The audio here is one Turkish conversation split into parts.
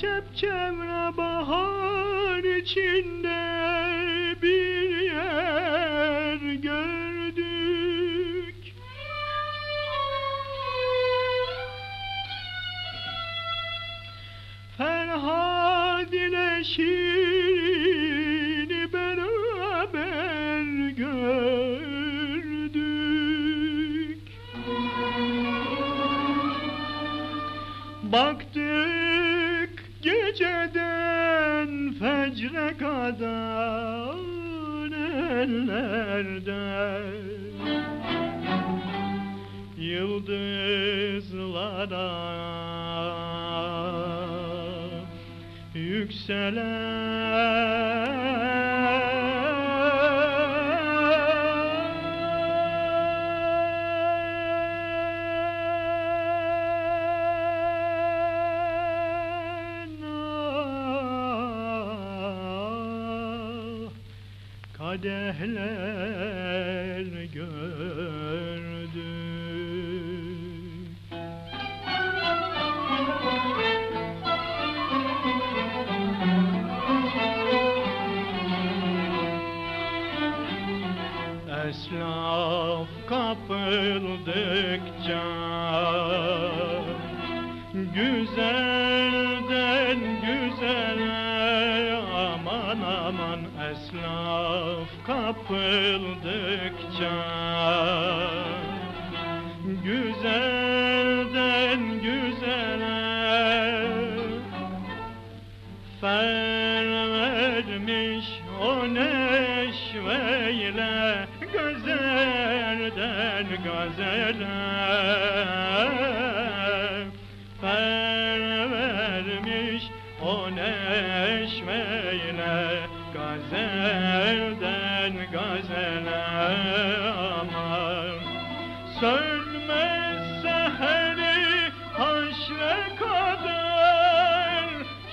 Çepçevre bahar içinde bir yer gördük. Ferhad ile Şirin'i beraber gördük. Baktık geceden fecre kadar ellerde Yıldızlara yükselen kadehler gördük. Eslaf kapıldıkça Güzelden aman aman Eslaf kapıldıkça Güzelden güzele Fer vermiş o neşveyle Gazelden gazele Gazelden gazele aman. Sönmez seheri haşre kadar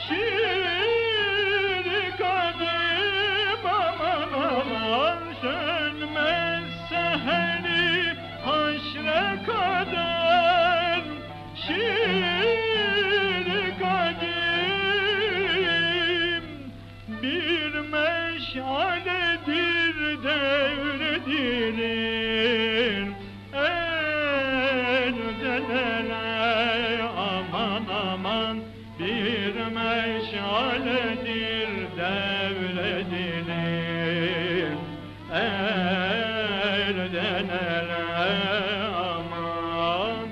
Şiir kadim aman aman. Sönmez seheri haşre kadar Şiir laledir devredilir Elde ele aman aman bir meşaledir devredilir. Elden ele aman